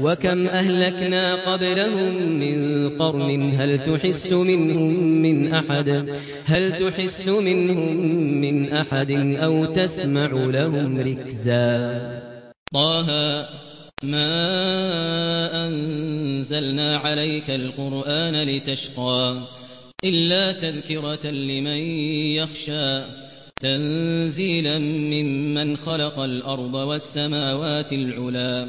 وكم أهلكنا قبلهم من قرن هل تحس منهم من أحد؟ هل تحس منهم من أحد أو تسمع لهم ركزا؟ طه ما أنزلنا عليك القرآن لتشقى إلا تذكرة لمن يخشى تنزيلا ممن خلق الأرض والسماوات العلا.